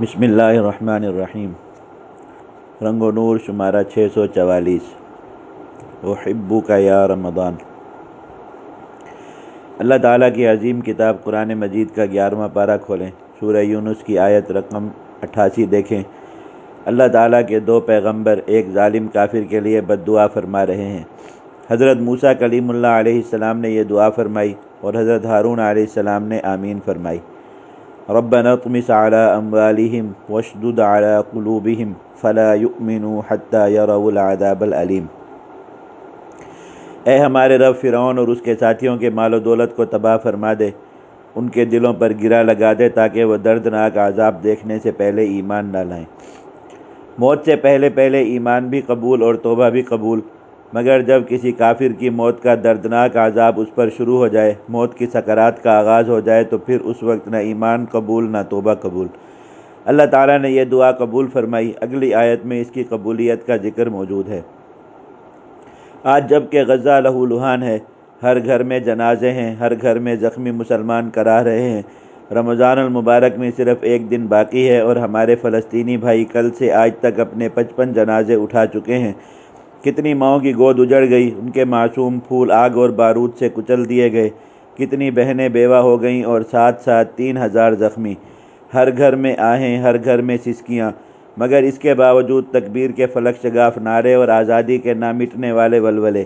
بسم اللہ الرحمن الرحیم رنگ و نور شمارہ چھ سو چوالیس وحبو کا یا رمضان اللہ تعالیٰ کی عظیم کتاب قرآن مجید کا گیارہواں پارہ کھولیں۔ سورہ یونس کی آیت رقم اٹھاسی دیکھیں۔ اللہ تعالیٰ کے دو پیغمبر ایک ظالم کافر کے لیے بد دعا فرما رہے ہیں۔ حضرت موسیٰ کلیم اللہ علیہ السلام نے یہ دعا فرمائی اور حضرت ہارون علیہ السلام نے آمین فرمائی۔ ربنا اطمس على اموالهم واشدد على قلوبهم فلا يؤمنوا حتى يروا العذاب العلیم اے ہمارے رب فرعون اور اس کے ساتھیوں کے مال و دولت کو تباہ فرما دے۔ ان کے دلوں پر گرا لگا دے تاکہ وہ دردناک عذاب دیکھنے سے پہلے ایمان نہ لائیں۔ موت سے پہلے پہلے ایمان بھی قبول اور توبہ بھی قبول۔ مگر جب کسی کافر کی موت کا دردناک عذاب اس پر شروع ہو جائے، موت کی سکرات کا آغاز ہو جائے، تو پھر اس وقت نہ ایمان قبول، نہ توبہ قبول۔ اللہ تعالیٰ نے یہ دعا قبول فرمائی۔ اگلی آیت میں اس کی قبولیت کا ذکر موجود ہے۔ آج جبکہ غزہ لہو لہان ہے، ہر گھر میں جنازے ہیں، ہر گھر میں زخمی مسلمان کرا رہے ہیں۔ رمضان المبارک میں صرف ایک دن باقی ہے اور ہمارے فلسطینی بھائی کل سے آج تک اپنے پچپن جنازے اٹھا چکے ہیں۔ کتنی ماؤں کی گود اجڑ گئی، ان کے معصوم پھول آگ اور بارود سے کچل دیے گئے۔ کتنی بہنیں بیوہ ہو گئیں اور ساتھ ساتھ تین ہزار زخمی۔ ہر گھر میں آہیں، ہر گھر میں سسکیاں۔ مگر اس کے باوجود تکبیر کے فلک شگاف نعرے اور آزادی کے نہ مٹنے والے ولولے۔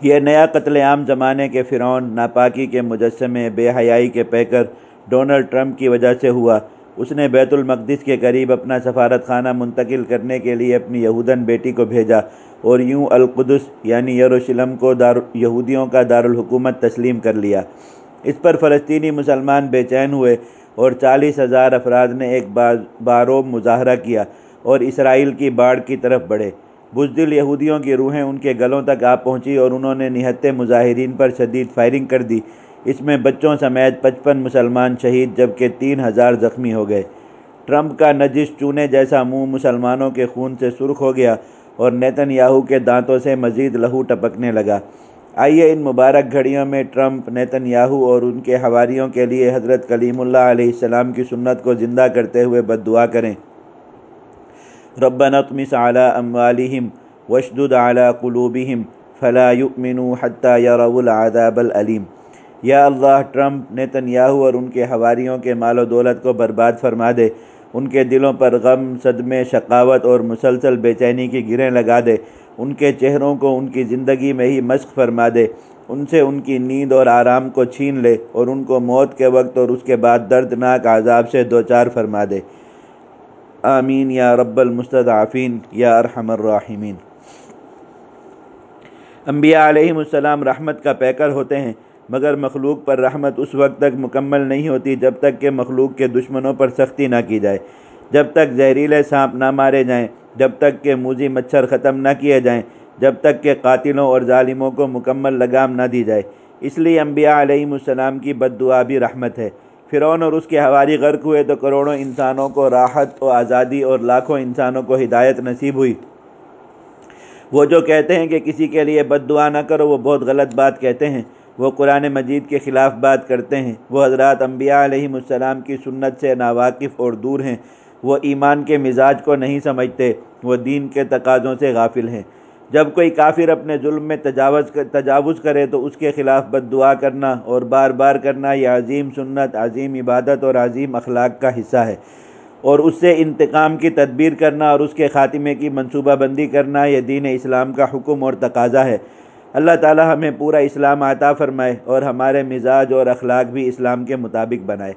یہ نیا قتل عام زمانے کے فرعون، ناپاکی کے مجسمے، بے حیائی کے پیکر، ڈونلڈ ٹرمپ کی وجہ سے ہوا۔ اس نے بیت المقدس کے قریب اپنا سفارت خانہ منتقل کرنے کے لیے اپنی یہودن بیٹی کو بھیجا اور یوں القدس یعنی یروشلم کو دار یہودیوں کا دارالحکومت تسلیم کر لیا۔ اس پر فلسطینی مسلمان بے چین ہوئے اور چالیس ہزار افراد نے ایک باروب مظاہرہ کیا اور اسرائیل کی باڑ کی طرف بڑھے۔ بزدل یہودیوں کی روحیں ان کے گلوں تک آ پہنچی اور انہوں نے نہتے مظاہرین پر شدید فائرنگ کر دی۔ اس میں بچوں سمیت پچپن مسلمان شہید جبکہ تین ہزار زخمی ہو گئے۔ ٹرمپ کا نجس چونے جیسا منہ مسلمانوں کے خون سے سرخ ہو گیا اور نیتن یاہو کے دانتوں سے مزید لہو ٹپکنے لگا۔ آئیے ان مبارک گھڑیوں میں ٹرمپ نیتن یاہو اور ان کے حواریوں کے لیے حضرت کلیم اللہ علیہ السلام کی سنت کو زندہ کرتے ہوئے بد دعا کریں۔ ربنا اطمس على اموالهم واشدد على قلوبهم فلا يؤمنوا حتى يروا العذاب العلیم یا اللہ، ٹرمپ نیتن یاہو اور ان کے حواریوں کے مال و دولت کو برباد فرما دے، ان کے دلوں پر غم، صدمے، شقاوت اور مسلسل بے چینی کی گریں لگا دے، ان کے چہروں کو ان کی زندگی میں ہی مشق فرما دے، ان سے ان کی نیند اور آرام کو چھین لے اور ان کو موت کے وقت اور اس کے بعد دردناک عذاب سے دوچار فرما دے۔ آمین۔ یا رب المستضعفین، یا ارحم الراحمین۔ انبیاء علیہ السلام رحمت کا پیکر ہوتے ہیں۔ مگر مخلوق پر رحمت اس وقت تک مکمل نہیں ہوتی جب تک کہ مخلوق کے دشمنوں پر سختی نہ کی جائے، جب تک زہریلے سانپ نہ مارے جائیں، جب تک کہ موزی مچھر ختم نہ کیے جائیں، جب تک کہ قاتلوں اور ظالموں کو مکمل لگام نہ دی جائے۔ اس لیے انبیاء علیہ السلام کی بد دعا بھی رحمت ہے۔ فرعون اور اس کے حواری غرق ہوئے تو کروڑوں انسانوں کو راحت و آزادی اور لاکھوں انسانوں کو ہدایت نصیب ہوئی۔ وہ جو کہتے ہیں کہ کسی کے لیے بد دعا نہ کرو، وہ بہت غلط بات کہتے ہیں۔ وہ قرآن مجید کے خلاف بات کرتے ہیں۔ وہ حضرات انبیاء علیہ السلام کی سنت سے ناواقف اور دور ہیں۔ وہ ایمان کے مزاج کو نہیں سمجھتے، وہ دین کے تقاضوں سے غافل ہیں۔ جب کوئی کافر اپنے ظلم میں تجاوز تجاوز کرے تو اس کے خلاف بد دعا کرنا اور بار بار کرنا یہ عظیم سنت، عظیم عبادت اور عظیم اخلاق کا حصہ ہے۔ اور اس سے انتقام کی تدبیر کرنا اور اس کے خاتمے کی منصوبہ بندی کرنا یہ دین اسلام کا حکم اور تقاضا ہے۔ اللہ تعالی ہمیں پورا اسلام عطا فرمائے اور ہمارے مزاج اور اخلاق بھی اسلام کے مطابق بنائے۔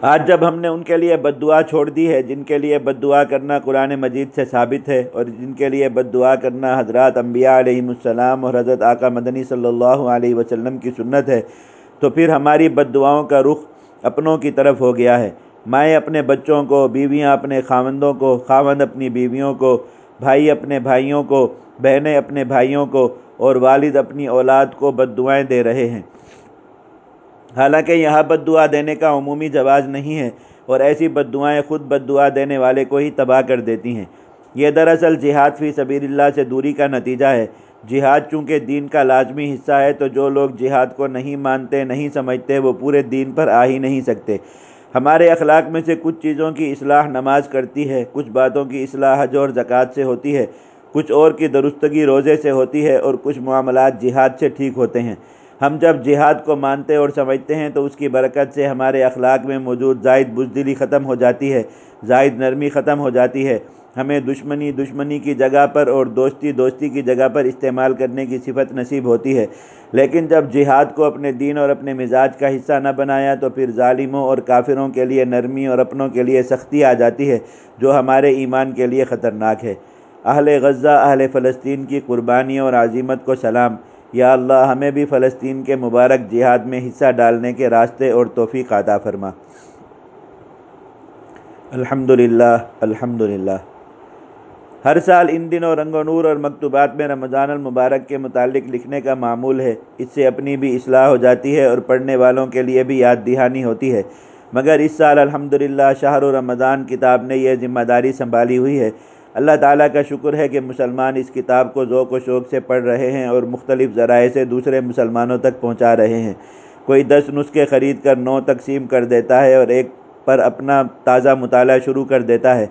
آج جب ہم نے ان کے لیے بد دعا چھوڑ دی ہے، جن کے لیے بد دعا کرنا قرآن مجید سے ثابت ہے اور جن کے لیے بد دعا کرنا حضرات انبیاء علیہ السلام اور حضرت آقا مدنی صلی اللہ علیہ وسلم کی سنت ہے، تو پھر ہماری بد دعاؤں کا رخ اپنوں کی طرف ہو گیا ہے۔ مائیں اپنے بچوں کو، بیویاں اپنے خاوندوں کو، خاوند اپنی بیویوں کو بھائی اپنے بھائیوں کو، بہنیں اپنے بھائیوں کو اور والد اپنی اولاد کو بد دعائیں دے رہے ہیں۔ حالانکہ یہاں بد دعا دینے کا عمومی جواز نہیں ہے اور ایسی بد دعائیں خود بد دعا دینے والے کو ہی تباہ کر دیتی ہیں۔ یہ دراصل جہاد فی سبیل اللہ سے دوری کا نتیجہ ہے۔ جہاد چونکہ دین کا لازمی حصہ ہے تو جو لوگ جہاد کو نہیں مانتے، نہیں سمجھتے، وہ پورے دین پر آ ہی نہیں سکتے۔ ہمارے اخلاق میں سے کچھ چیزوں کی اصلاح نماز کرتی ہے، کچھ باتوں کی اصلاح حج اور زکوٰۃ سے ہوتی ہے، کچھ اور کی درستگی روزے سے ہوتی ہے اور کچھ معاملات جہاد سے ٹھیک ہوتے ہیں۔ ہم جب جہاد کو مانتے اور سمجھتے ہیں تو اس کی برکت سے ہمارے اخلاق میں موجود زائد بزدلی ختم ہو جاتی ہے، زائد نرمی ختم ہو جاتی ہے۔ ہمیں دشمنی دشمنی کی جگہ پر اور دوستی دوستی کی جگہ پر استعمال کرنے کی صفت نصیب ہوتی ہے۔ لیکن جب جہاد کو اپنے دین اور اپنے مزاج کا حصہ نہ بنایا تو پھر ظالموں اور کافروں کے لیے نرمی اور اپنوں کے لیے سختی آ جاتی ہے، جو ہمارے ایمان کے لیے خطرناک ہے۔ اہل غزہ، اہل فلسطین کی قربانیوں اور عظیمت کو سلام۔ یا اللہ، ہمیں بھی فلسطین کے مبارک جہاد میں حصہ ڈالنے کے راستے اور توفیق عطا فرما۔ الحمدللہ الحمدللہ۔ ہر سال ان دنوں رنگ و نور اور مکتوبات میں رمضان المبارک کے متعلق لکھنے کا معمول ہے۔ اس سے اپنی بھی اصلاح ہو جاتی ہے اور پڑھنے والوں کے لیے بھی یاد دہانی ہوتی ہے۔ مگر اس سال الحمدللہ شہر و رمضان کتاب نے یہ ذمہ داری سنبھالی ہوئی ہے۔ اللہ تعالیٰ کا شکر ہے کہ مسلمان اس کتاب کو ذوق و شوق سے پڑھ رہے ہیں اور مختلف ذرائع سے دوسرے مسلمانوں تک پہنچا رہے ہیں۔ کوئی دس نسخے خرید کر نو تقسیم کر دیتا ہے اور ایک پر اپنا تازہ مطالعہ شروع کر دیتا ہے۔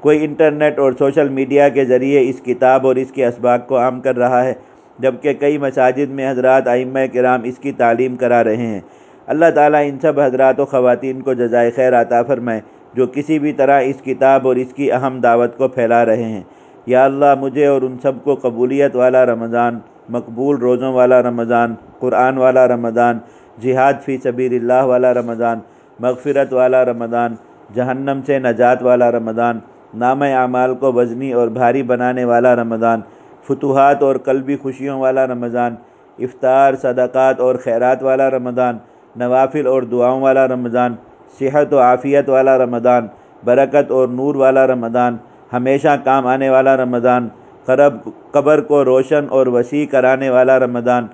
کوئی انٹرنیٹ اور سوشل میڈیا کے ذریعے اس کتاب اور اس کے اسباق کو عام کر رہا ہے، جبکہ کئی مساجد میں حضرات ائمہ کرام اس کی تعلیم کرا رہے ہیں۔ اللہ تعالیٰ ان سب حضرات و خواتین کو جزائے خیر عطا فرمائے، جو کسی بھی طرح اس کتاب اور اس کی اہم دعوت کو پھیلا رہے ہیں۔ یا اللہ، مجھے اور ان سب کو قبولیت والا رمضان، مقبول روزوں والا رمضان، قرآن والا رمضان، جہاد فی سبیل اللہ والا رمضان، مغفرت والا رمضان، جہنم سے نجات والا رمضان نام اعمال کو وزنی اور بھاری بنانے والا رمضان، فتوحات اور قلبی خوشیوں والا رمضان، افطار، صدقات اور خیرات والا رمضان، نوافل اور دعاؤں والا رمضان، صحت و عافیت والا رمضان، برکت اور نور والا رمضان، ہمیشہ کام آنے والا رمضان، قرب، قبر کو روشن اور وسیع کرانے والا رمضان،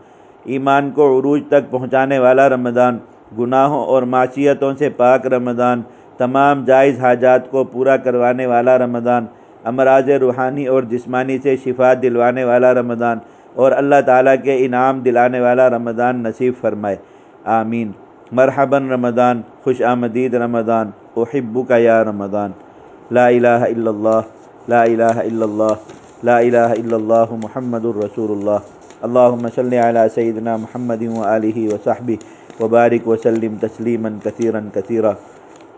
ایمان کو عروج تک پہنچانے والا رمضان، گناہوں اور معصیتوں سے پاک رمضان تمام جائز حاجات کو پورا کروانے والا رمضان، امراض روحانی اور جسمانی سے شفا دلوانے والا رمضان اور اللہ تعالیٰ کے انعام دلانے والا رمضان نصیب فرمائے۔ آمین۔ مرحباً رمضان، خوش آمدید رمضان۔ احبک یا رمضان۔ لا الہ الا اللہ، لا الہ الا اللہ، لا الہ الا اللہ محمد الرسول اللہ۔ اللہم صلی علی سیدنا محمد و آلہ و صحبہ، وبارک وسلم تسلیما کثیرا کثیرا۔